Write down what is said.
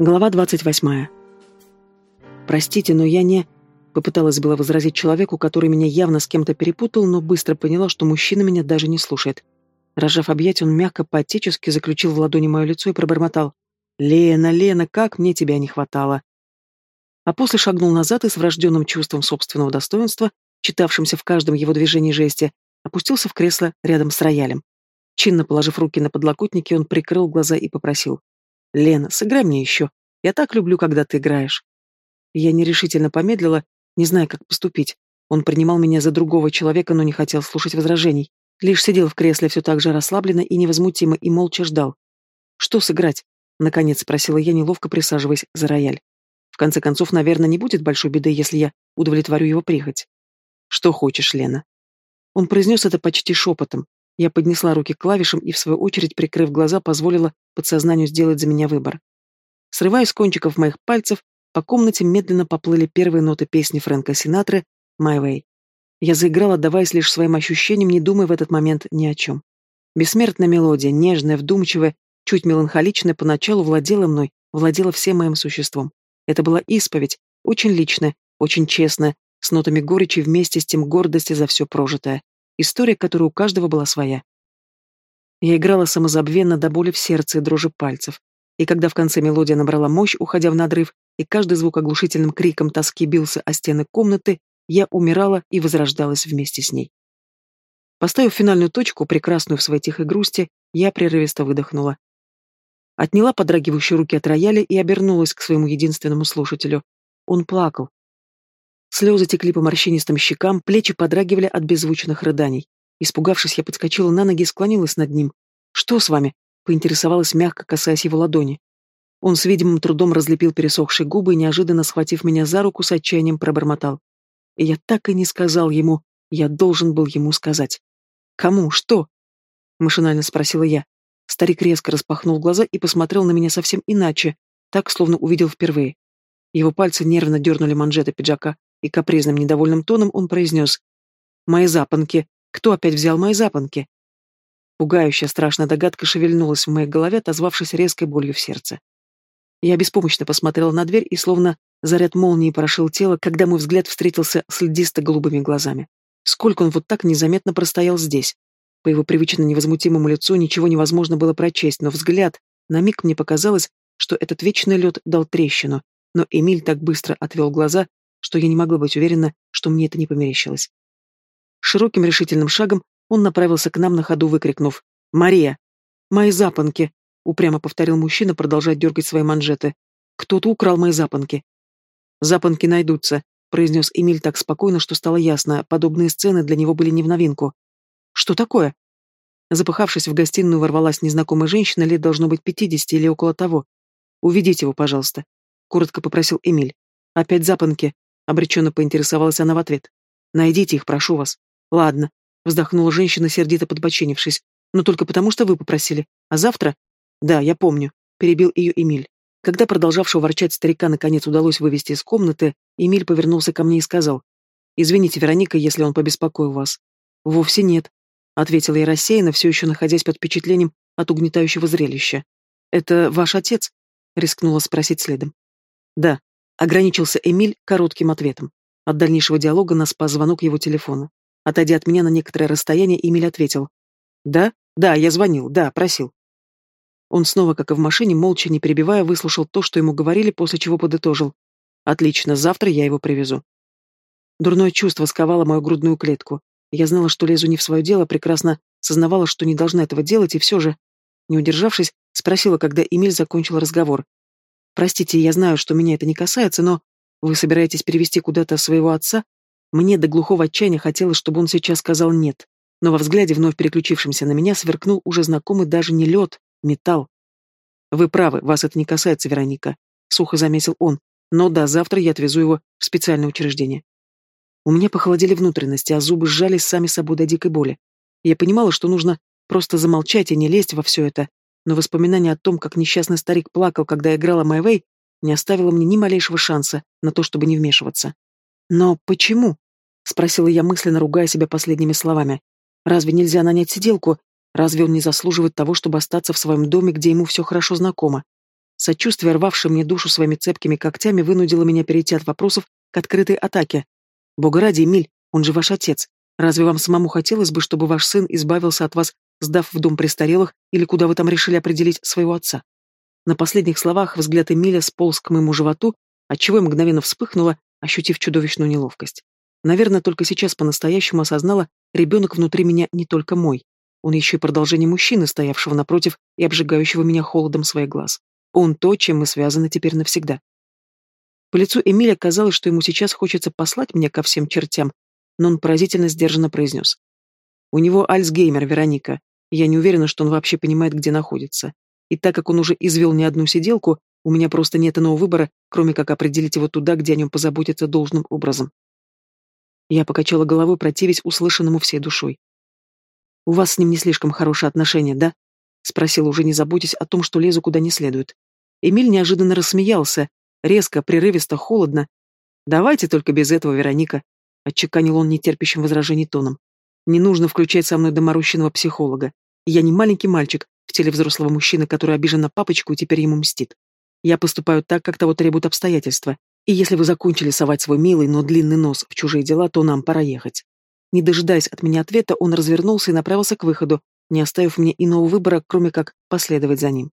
Глава 28. «Простите, но я не...» Попыталась было возразить человеку, который меня явно с кем-то перепутал, но быстро поняла, что мужчина меня даже не слушает. Рожав объятия, он мягко, по-отечески заключил в ладони мое лицо и пробормотал. «Лена, Лена, как мне тебя не хватало!» А после шагнул назад и с врожденным чувством собственного достоинства, читавшимся в каждом его движении и жесте, опустился в кресло рядом с роялем. Чинно положив руки на подлокотники, он прикрыл глаза и попросил. «Лена, сыграй мне еще. Я так люблю, когда ты играешь». Я нерешительно помедлила, не зная, как поступить. Он принимал меня за другого человека, но не хотел слушать возражений. Лишь сидел в кресле все так же расслабленно и невозмутимо и молча ждал. «Что сыграть?» — наконец спросила я, неловко присаживаясь за рояль. В конце концов, наверное, не будет большой беды, если я удовлетворю его прихоть. «Что хочешь, Лена?» Он произнес это почти шепотом, я поднесла руки к клавишам и, в свою очередь, прикрыв глаза, позволила подсознанию сделать за меня выбор. Срывая с кончиков моих пальцев, по комнате медленно поплыли первые ноты песни Фрэнка Синатры «My Way». Я заиграла, отдаваясь лишь своим ощущениям, не думая в этот момент ни о чем. Бессмертная мелодия, нежная, вдумчивая, чуть меланхоличная, поначалу владела мной, владела всем моим существом. Это была исповедь, очень личная, очень честная, с нотами горечи вместе с тем гордости за все прожитое. История, которая у каждого была своя. Я играла самозабвенно до боли в сердце и дрожи пальцев. И когда в конце мелодия набрала мощь, уходя в надрыв, и каждый звук оглушительным криком тоски бился о стены комнаты, я умирала и возрождалась вместе с ней. Поставив финальную точку, прекрасную в своей тихой грусти, я прерывисто выдохнула. Отняла подрагивающие руки от рояля и обернулась к своему единственному слушателю. Он плакал, Слезы текли по морщинистым щекам, плечи подрагивали от беззвучных рыданий. Испугавшись, я подскочила на ноги и склонилась над ним. «Что с вами?» — поинтересовалась, мягко касаясь его ладони. Он с видимым трудом разлепил пересохшие губы и, неожиданно схватив меня за руку, с отчаянием пробормотал. И я так и не сказал ему, я должен был ему сказать. «Кому? Что?» — машинально спросила я. Старик резко распахнул глаза и посмотрел на меня совсем иначе, так, словно увидел впервые. Его пальцы нервно дернули манжеты пиджака, и капризным недовольным тоном он произнес «Мои запонки! Кто опять взял мои запонки?» Пугающая страшная догадка шевельнулась в моей голове, отозвавшись резкой болью в сердце. Я беспомощно посмотрела на дверь и словно заряд молнии прошил тело, когда мой взгляд встретился с льдисто-голубыми глазами. Сколько он вот так незаметно простоял здесь? По его привычно невозмутимому лицу ничего невозможно было прочесть, но взгляд, на миг мне показалось, что этот вечный лед дал трещину, но Эмиль так быстро отвел глаза, что я не могла быть уверена, что мне это не померещилось. Широким решительным шагом он направился к нам на ходу, выкрикнув «Мария! Мои запонки!» — упрямо повторил мужчина, продолжая дергать свои манжеты. «Кто-то украл мои запонки». «Запонки найдутся», — произнес Эмиль так спокойно, что стало ясно, подобные сцены для него были не в новинку. «Что такое?» Запыхавшись в гостиную, ворвалась незнакомая женщина, лет должно быть пятидесяти или около того. «Уведите его, пожалуйста», — коротко попросил Эмиль. «Опять запонки», Обреченно поинтересовалась она в ответ. «Найдите их, прошу вас». «Ладно», — вздохнула женщина, сердито подбоченившись. «Но только потому, что вы попросили. А завтра?» «Да, я помню», — перебил ее Эмиль. Когда продолжавшего ворчать старика наконец удалось вывести из комнаты, Эмиль повернулся ко мне и сказал. «Извините, Вероника, если он побеспокоил вас». «Вовсе нет», — ответила я рассеянно, все еще находясь под впечатлением от угнетающего зрелища. «Это ваш отец?» — рискнула спросить следом. «Да», Ограничился Эмиль коротким ответом. От дальнейшего диалога нас спас звонок его телефона. Отойдя от меня на некоторое расстояние, Эмиль ответил. «Да? Да, я звонил, да, просил». Он снова, как и в машине, молча, не перебивая, выслушал то, что ему говорили, после чего подытожил. «Отлично, завтра я его привезу». Дурное чувство сковало мою грудную клетку. Я знала, что лезу не в свое дело, прекрасно сознавала, что не должна этого делать, и все же, не удержавшись, спросила, когда Эмиль закончил разговор. Простите, я знаю, что меня это не касается, но вы собираетесь перевести куда-то своего отца? Мне до глухого отчаяния хотелось, чтобы он сейчас сказал «нет». Но во взгляде, вновь переключившемся на меня, сверкнул уже знакомый даже не лед, металл. «Вы правы, вас это не касается, Вероника», — сухо заметил он. «Но да, завтра я отвезу его в специальное учреждение». У меня похолодели внутренности, а зубы сжались сами собой до дикой боли. Я понимала, что нужно просто замолчать и не лезть во все это, но воспоминание о том, как несчастный старик плакал, когда играла Майвей, не оставило мне ни малейшего шанса на то, чтобы не вмешиваться. «Но почему?» — спросила я мысленно, ругая себя последними словами. «Разве нельзя нанять сиделку? Разве он не заслуживает того, чтобы остаться в своем доме, где ему все хорошо знакомо?» Сочувствие, рвавшее мне душу своими цепкими когтями, вынудило меня перейти от вопросов к открытой атаке. «Бога ради, Эмиль, он же ваш отец. Разве вам самому хотелось бы, чтобы ваш сын избавился от вас, сдав в дом престарелых, или куда вы там решили определить своего отца?» На последних словах взгляд Эмиля сполз к моему животу, отчего я мгновенно вспыхнула, ощутив чудовищную неловкость. Наверное, только сейчас по-настоящему осознала, ребенок внутри меня не только мой. Он еще и продолжение мужчины, стоявшего напротив и обжигающего меня холодом своих глаз. Он то, чем мы связаны теперь навсегда. По лицу Эмиля казалось, что ему сейчас хочется послать меня ко всем чертям, но он поразительно сдержанно произнес. У него Альцгеймер, Вероника. Я не уверена, что он вообще понимает, где находится. И так как он уже извел не одну сиделку, у меня просто нет иного выбора, кроме как определить его туда, где о нем позаботиться должным образом. Я покачала головой, противясь услышанному всей душой. «У вас с ним не слишком хорошие отношения, да?» — спросила, уже не заботясь о том, что лезу куда не следует. Эмиль неожиданно рассмеялся, резко, прерывисто, холодно. «Давайте только без этого, Вероника», — отчеканил он нетерпящим возражений тоном. «Не нужно включать со мной доморощенного психолога. Я не маленький мальчик в теле взрослого мужчины, который обижен на папочку и теперь ему мстит. Я поступаю так, как того требуют обстоятельства. И если вы закончили совать свой милый, но длинный нос в чужие дела, то нам пора ехать». Не дожидаясь от меня ответа, он развернулся и направился к выходу, не оставив мне иного выбора, кроме как последовать за ним.